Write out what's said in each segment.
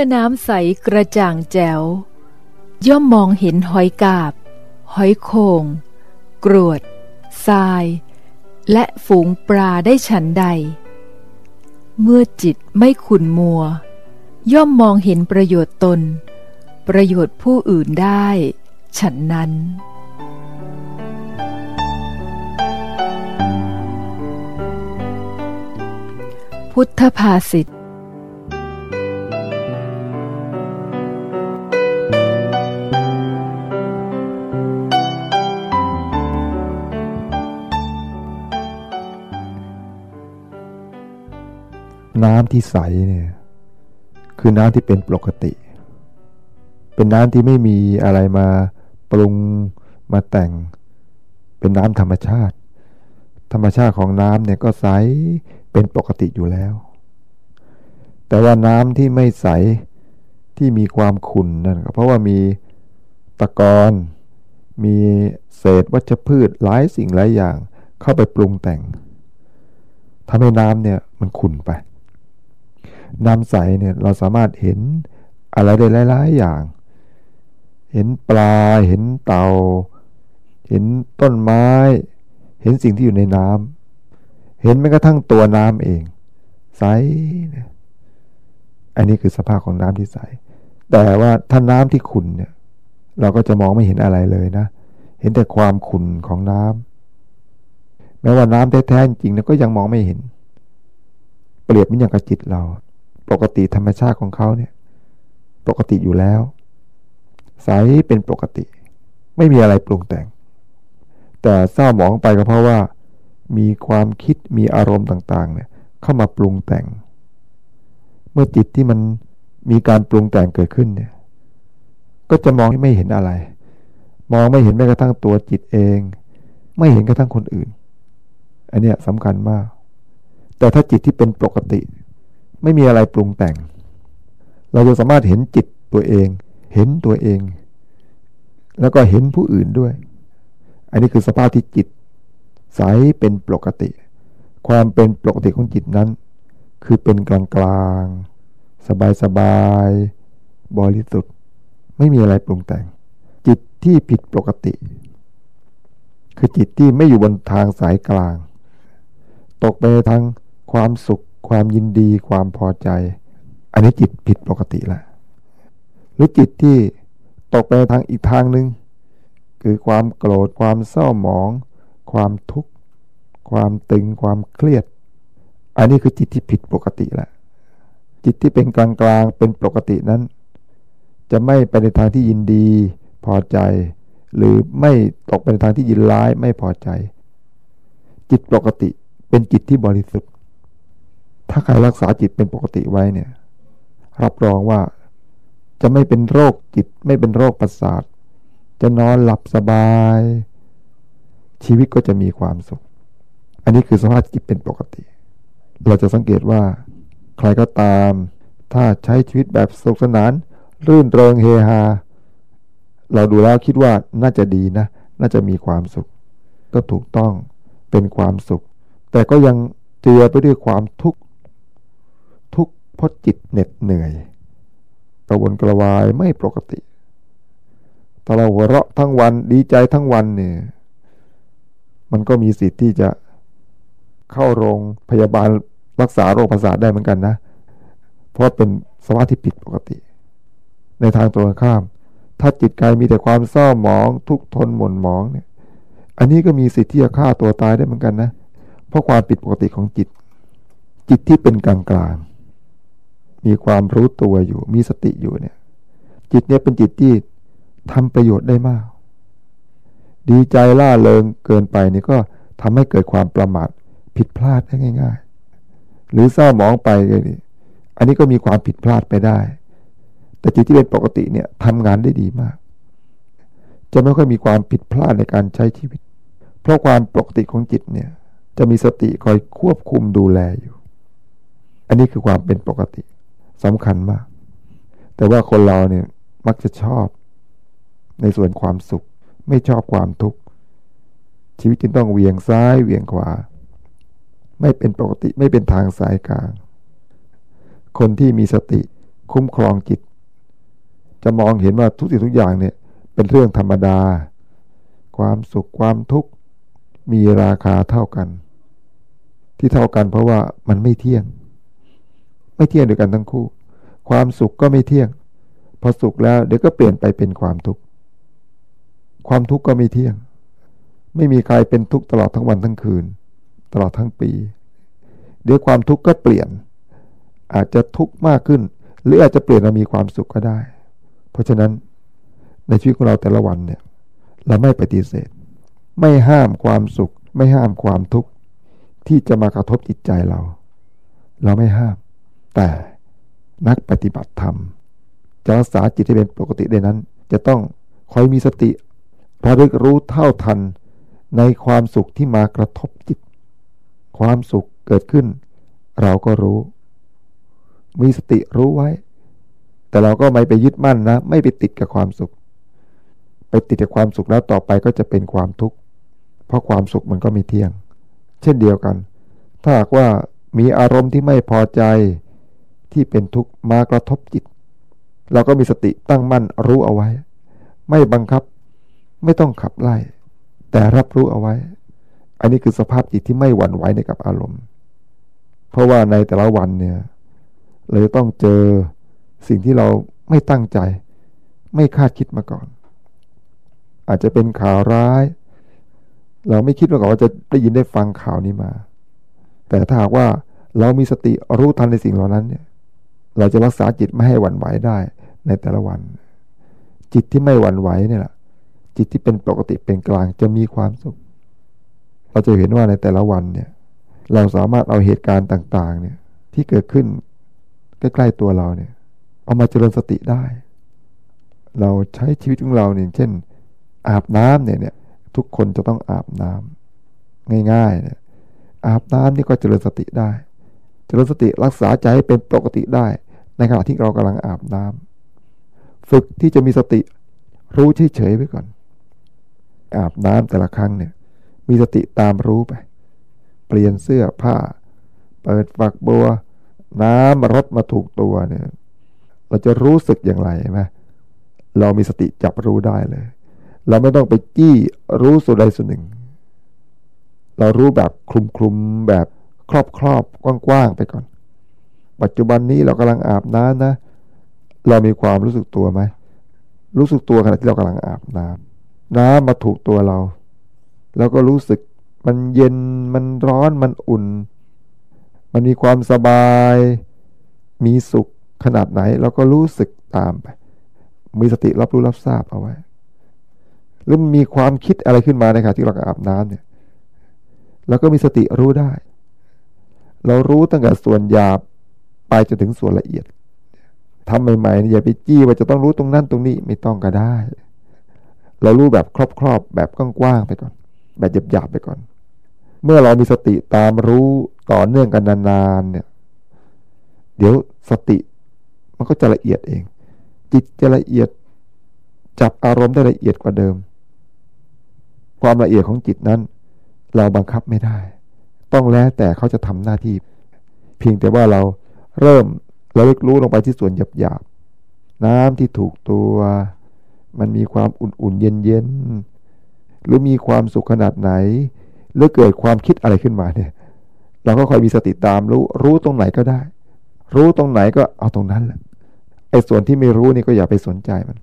อน้ำใสกระจ่างแจ๋ว ย่อมมองเห็นหอยกาบ หอยโคง กรวด ทราย และฝูงปลาได้ฉันใด เมื่อจิตไม่ขุนมัว ย่อมมองเห็นประโยชน์ตน ประโยชน์ผู้อื่นได้ ฉันนั้นพุทธภาษิตำที่ใสเนี่ยคือน้ำที่เป็นปกติ เป็นน้ำที่ไม่มีอะไรมาปรุงมาแต่ง เป็นน้ำธรรมชาติ ธรรมชาติของน้ำเนี่ยก็ใสเป็นปกติอยู่แล้ว แต่ว่าน้ำที่ไม่ใสที่มีความขุ่นนั่นก็เพราะว่ามีตะกอนมีเศษวัชพืชหลายสิ่งหลายอย่างเข้าไปปรุงแต่งทำให้น้ำเนี่ยมันขุ่นไป น้ำใสเนี่ยเราสามารถเห็นอะไรได้หลาย ๆ อย่าง เห็นปลา เห็นเต่า เห็นต้นไม้ เห็นสิ่งที่อยู่ในน้ำ เห็นแม้กระทั่งตัวน้ำเอง ใส อันนี้คือสภาพของน้ำที่ใส แต่ว่าถ้าน้ำที่ขุ่นเนี่ย เราก็จะมองไม่เห็นอะไรเลยนะ เห็นแต่ความขุ่นของน้ำ แม้ว่าน้ำแท้ ๆ จริงๆเนี่ยก็ยังมองไม่เห็น เปรียบเหมือนอย่างกับจิตเรา ปกติธรรมชาติของเขาเนี่ย ปกติอยู่แล้ว ใสเป็นปกติ ไม่มีอะไรปรุงแต่ง แต่เศร้าหมองไปก็เพราะว่า มีความคิดมีอารมณ์ต่างๆ เนี่ย เข้ามาปรุงแต่ง เมื่อจิตที่มันมีการปรุงแต่งเกิดขึ้นเนี่ย ก็จะมองไม่เห็นอะไร มองไม่เห็นแม้กระทั่งตัวจิตเอง ไม่เห็นกระทั่งคนอื่น อันเนี้ยสำคัญมาก แต่ถ้าจิตที่เป็นปกติ ไม่มีอะไรปรุงแต่ง เราจะสามารถเห็นจิตตัวเอง เห็นตัวเอง แล้วก็เห็นผู้อื่นด้วย อันนี้คือสภาพที่จิต ใสเป็นปกติ ความเป็นปกติของจิตนั้น คือเป็นกลางกลางสบายสบาย บริสุทธิ์ ไม่มีอะไรปรุงแต่ง จิตที่ผิดปกติ คือจิตที่ไม่อยู่บนทางสายกลาง ตกไปทางความสุข ความยินดีความพอใจ อันนี้จิตผิดปกติละหรือจิตที่ตกไปทางอีกทางหนึ่งคือความโกรธความเศร้าหมอง ความทุกข์ความตึงความเครียด อันนี้คือจิตที่ผิดปกติละจิตที่เป็นกลางกลางเป็นปกตินั้น จะไม่ไปในทางที่ยินดีพอใจ หรือไม่ตกไปในทางที่ยินร้ายไม่พอใจ จิตปกติเป็นจิตที่บริสุทธิ ถ้าใครรักษาจิตเป็นปกติไว้เนี่ย รับรองว่าจะไม่เป็นโรคจิต ไม่เป็นโรคประสาท จะนอนหลับสบาย ชีวิตก็จะมีความสุข อันนี้คือสภาพจิตเป็นปกติ เราจะสังเกตว่า ใครก็ตาม ถ้าใช้ชีวิตแบบสุขสนาน รื่นเริงเฮฮา เราดูแล้วคิดว่าน่าจะดีนะ น่าจะมีความสุข ก็ถูกต้องเป็นความสุข แต่ก็ยังเจือไปด้วยความทุกข์ เพราะจิตเหน็ดเหนื่อย กระวนกระวายไม่ปกติถ้าเราหัวเราะทั้งวันดีใจทั้งวันเนี่ยมันก็มีสิทธิ์ที่จะเข้าโรงพยาบาลรักษาโรคประสาทได้เหมือนกันนะ เพราะเป็นสภาพที่ผิดปกติ ในทางตรงข้าม ถ้าจิตกายมีแต่ความเศร้าหมอง ทุกทนหม่นหมองเนี่ย อันนี้ก็มีสิทธิ์ที่จะฆ่าตัวตายได้เหมือนกันนะ เพราะความผิดปกติของจิต จิตที่เป็นกลางกลาง มีความรู้ตัวอยู่ มีสติอยู่เนี่ย จิตเนี่ยเป็นจิตที่ทำประโยชน์ได้มาก ดีใจล่าเริงเกินไปนี่ก็ทำให้เกิดความประมาทผิดพลาดได้ง่าย ๆ หรือเศร้าหมองไปเลยอันนี้ก็มีความผิดพลาดไปได้ แต่จิตที่เป็นปกติเนี่ยทำงานได้ดีมาก จะไม่ค่อยมีความผิดพลาดในการใช้ชีวิต เพราะความปกติของจิตเนี่ย จะมีสติคอยควบคุมดูแลอยู่ อันนี้คือความเป็นปกติ สำคัญมาก แต่ว่าคนเราเนี่ยมักจะชอบในส่วนความสุข ไม่ชอบความทุกข์ชีวิตจึงต้องเวียงซ้ายเวียงขวา ไม่เป็นปกติไม่เป็นทางสายกลาง คนที่มีสติคุ้มครองจิต จะมองเห็นว่าทุกสิ่งทุกอย่างเนี่ยเป็นเรื่องธรรมดา ความสุขความทุกข์มีราคาเท่ากัน ที่เท่ากันเพราะว่ามันไม่เที่ยง ไม่เที่ยงด้วยกันทั้งคู่ ความสุขก็ไม่เที่ยง พอสุขแล้วเดี๋ยวก็เปลี่ยนไปเป็นความทุกข์ความทุกข์ก็ไม่เที่ยง ไม่มีใครเป็นทุกข์ตลอดทั้งวันทั้งคืน ตลอดทั้งปี เดี๋ยวความทุกข์ก็เปลี่ยน อาจจะทุกข์มากขึ้น หรืออาจจะเปลี่ยนมามีความสุขก็ได้ เพราะฉะนั้นในชีวิตของเราแต่ละวันเนี่ยเราไม่ปฏิเสธ ไม่ห้ามความสุข ไม่ห้ามความทุกข์ที่จะมากระทบจิตใจเรา เราไม่ห้าม แต่นักปฏิบัติธรรม จะรักษาจิตให้เป็นปกติได้นั้น จะต้องคอยมีสติระลึกรู้เท่าทันในความสุขที่มากระทบจิต ความสุขเกิดขึ้น เราก็รู้ มีสติรู้ไว้ แต่เราก็ไม่ไปยึดมั่นนะ ไม่ไปติดกับความสุข ไปติดกับความสุขแล้วต่อไปก็จะเป็นความทุกข์ เพราะความสุขมันก็มีเที่ยง เช่นเดียวกัน ถ้าหากว่ามีอารมณ์ที่ไม่พอใจ ที่เป็นทุกข์มากระทบจิต เราก็มีสติตั้งมั่นรู้เอาไว้ ไม่บังคับ ไม่ต้องขับไล่ แต่รับรู้เอาไว้ อันนี้คือสภาพจิตที่ไม่หวั่นไหวในกับอารมณ์ เพราะว่าในแต่ละวันเนี่ยเราจะต้องเจอสิ่งที่เราไม่ตั้งใจ ไม่คาดคิดมาก่อน อาจจะเป็นข่าวร้าย เราไม่คิดมาก่อนว่าจะได้ยินได้ฟังข่าวนี้มา แต่ถ้าหากว่าเรามีสติรู้ทันในสิ่งเหล่านั้นเนี่ย เราจะรักษาจิตไม่ให้หวั่นไหวได้ในแต่ละวัน จิตที่ไม่หวั่นไหวเนี่ยแหละจิตที่เป็นปกติเป็นกลางจะมีความสุข เราจะเห็นว่าในแต่ละวันเนี่ย เราสามารถเอาเหตุการณ์ต่าง ๆ เนี่ยที่เกิดขึ้นใกล้ๆตัวเราเนี่ย เอามาเจริญสติได้ เราใช้ชีวิตของเราเนี่ยเช่น อาบน้ำเนี่ยเนี่ย ทุกคนจะต้องอาบน้ำง่ายๆเนี่ยอาบน้ำนี่ก็เจริญสติได้ จริญสติรักษาใจให้เป็นปกติได้ ในขณะที่เรากำลังอาบน้ำฝึกที่จะมีสติ รู้เฉยๆไว้ก่อน อาบน้ำแต่ละครั้งเนี่ย มีสติตามรู้ไป เปลี่ยนเสื้อผ้า เปิดฝักบัว น้ำรดมาถูกตัวเนี่ย เราจะรู้สึกอย่างไรไหมเรามีสติจับรู้ได้เลย เราไม่ต้องไปจี้รู้ส่วนใดส่วนหนึ่ง เรารู้แบบคลุมคลุมแบบ ครอบครอบกว้างๆไปก่อน ปัจจุบันนี้เรากำลังอาบน้ำนะ เรามีความรู้สึกตัวไหมรู้สึกตัวขณะที่เรากำลังอาบน้ำน้ำมาถูกตัวเรา แล้วก็รู้สึกมันเย็นมันร้อนมันอุ่น มันมีความสบาย มีสุขขนาดไหนเราก็รู้สึกตามไป มีสติรับรู้รับทราบเอาไว้ หรือมีความคิดอะไรขึ้นมาในขณะที่เราอาบน้ำเนี่ยเราก็มีสติรู้ได้ เรารู้ตั้งแต่ส่วนหยาบไปจนถึงส่วนละเอียดทำใหม่ๆอย่าไปจี้ว่าจะต้องรู้ตรงนั้นตรงนี้ไม่ต้องก็ได้ เรารู้แบบครอบๆแบบกว้างๆไปก่อน แบบหยาบๆไปก่อน เมื่อเรามีสติตามรู้ต่อเนื่องกันนานๆเนี่ย เดี๋ยวสติมันก็จะละเอียดเอง จิตจะละเอียดจับอารมณ์ได้ละเอียดกว่าเดิม ความละเอียดของจิตนั้น เราบังคับไม่ได้ ต้องแล้วแต่เขาจะทำหน้าที่ เพียงแต่ว่าเราเริ่มเราเลิกรู้ลงไปที่ส่วนหยาบๆน้ำที่ถูกตัว มันมีความอุ่นๆเย็นๆหรือมีความสุขขนาดไหน หรือเกิดความคิดอะไรขึ้นมาเนี่ย เราก็คอยมีสติตามรู้รู้ตรงไหนก็ได้ รู้ตรงไหนก็เอาตรงนั้นแหละไอ้ส่วนที่ไม่รู้นี่ก็อย่าไปสนใจมัน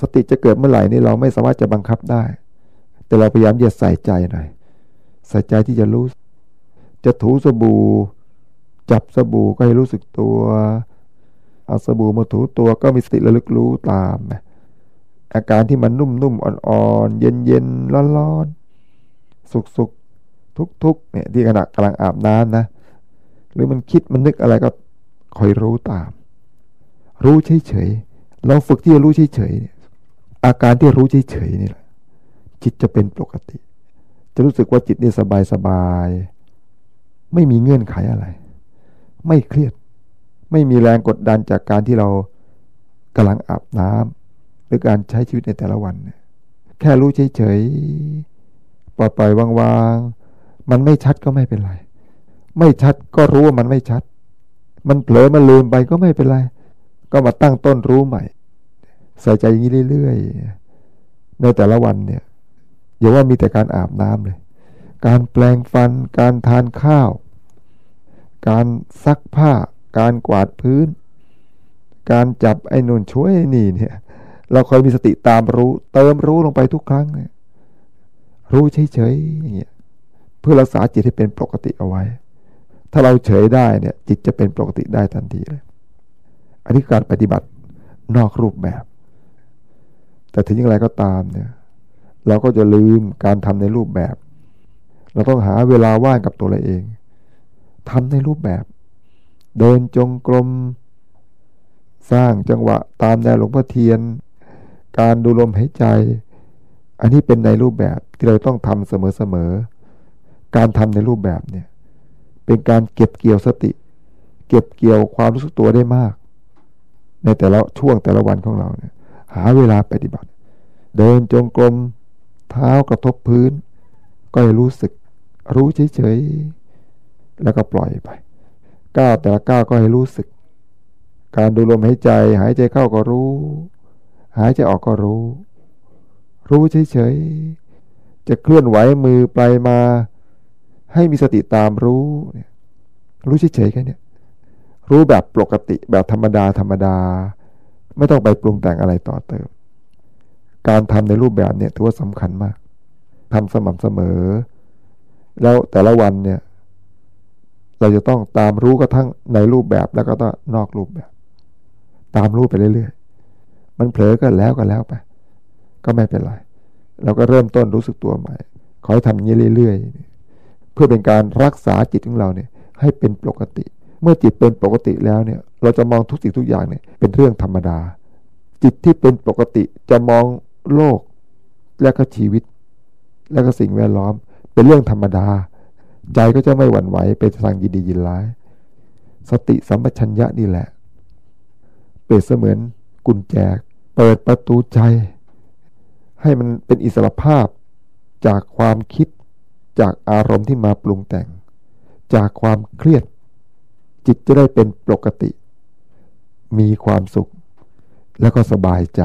สติจะเกิดเมื่อไหร่นี่เราไม่สามารถจะบังคับได้ แต่เราพยายามจะใส่ใจหน่อย ใส่ใจที่จะรู้ จะถูสบู่ จับสบู่ก็ให้รู้สึกตัวเอาสบู่มาถูตัวก็มีสติระลึกรู้ตามนะอาการที่มันนุ่มๆอ่อนๆเย็นๆร้อนๆสุกๆทุกๆเนี่ยที่ขณะกำลังอาบน้ำนะ หรือมันคิดมันนึกอะไรก็คอยรู้ตาม รู้เฉยๆเราฝึกที่จะรู้เฉยๆอาการที่รู้เฉยๆนี่แหละจิตจะเป็นปกติ จะรู้สึกว่าจิตนี่สบายสบาย ไม่มีเงื่อนไขอะไร ไม่เครียด ไม่มีแรงกดดันจากการที่เรากำลังอาบน้ำหรือการใช้ชีวิตในแต่ละวัน แค่รู้เฉยๆปล่อยปล่อยวางๆมันไม่ชัดก็ไม่เป็นไร ไม่ชัดก็รู้ว่ามันไม่ชัด มันเผลอมันลืมไปก็ไม่เป็นไร ก็มาตั้งต้นรู้ใหม่ ใส่ใจอย่างนี้เรื่อยๆในแต่ละวันเนี่ย อย่าว่ามีแต่การอาบน้ำเลย การแปลงฟัน การทานข้าว การซักผ้า การกวาดพื้น การจับไอ้นุ่นช่วยนี่เนี่ย เราคอยมีสติตามรู้ เติมรู้ลงไปทุกครั้งเนี่ย รู้เฉยๆอย่างเงี้ย เพื่อรักษาจิตให้เป็นปกติเอาไว้ ถ้าเราเฉยได้เนี่ย จิตจะเป็นปกติได้ทันทีเลย อันนี้การปฏิบัตินอกรูปแบบ แต่ถึงอย่างไรก็ตามเนี่ย เราก็จะลืมการทำในรูปแบบ เราต้องหาเวลาว่างกับตัวเราเองทำในรูปแบบ เดินจงกรม สร้างจังหวะตามแนวหลวงพ่อเทียน การดูลมหายใจ อันนี้เป็นในรูปแบบที่เราต้องทำเสมอๆการทำในรูปแบบเนี่ยเป็นการเก็บเกี่ยวสติ เก็บเกี่ยวความรู้สึกตัวได้มาก ในแต่ละช่วงแต่ละวันของเราเนี่ยหาเวลาปฏิบัติ เดินจงกรม เท้ากระทบพื้น ก็ให้รู้สึกรู้เฉยๆ แล้วก็ปล่อยไป ก้าวแต่ละก้าวก็ให้รู้สึก การดูลมหายใจ หายใจเข้าก็รู้ หายใจออกก็รู้ รู้เฉยๆ จะเคลื่อนไหวมือไปมา ให้มีสติตามรู้เนี่ยรู้เฉยๆแค่นี้รู้แบบปกติแบบธรรมดาธรรมดา ไม่ต้องไปปรุงแต่งอะไรต่อเติม การทำในรูปแบบเนี่ยถือว่าสำคัญมากทำสม่ำเสมอ แล้วแต่ละวันเนี่ย เราจะต้องตามรู้กระทั่งในรูปแบบแล้วก็ต้องนอกรูปแบบ ตามรู้ไปเรื่อยๆ มันเผลอก็แล้วก็แล้วไป ก็ไม่เป็นไรเราก็เริ่มต้นรู้สึกตัวใหม่ ขอให้ทำอย่างนี้เรื่อยๆ เพื่อเป็นการรักษาจิตของเราเนี่ยให้เป็นปกติ เมื่อจิตเป็นปกติแล้วเนี่ย เราจะมองทุกสิ่งทุกอย่างเนี่ยเป็นเรื่องธรรมดา จิตที่เป็นปกติจะมอง โลก และก็ชีวิต และก็สิ่งแวดล้อม เป็นเรื่องธรรมดา ใจก็จะไม่หวั่นไหวไปทางยินดียินร้าย สติสัมปชัญญะนี่แหละ เปรียบเสมือนกุญแจเปิดประตูใจ ให้มันเป็นอิสระภาพจากความคิดจากอารมณ์ที่มาปรุงแต่ง จากความเครียด จิตจะได้เป็นปกติ มีความสุข แล้วก็สบายใจ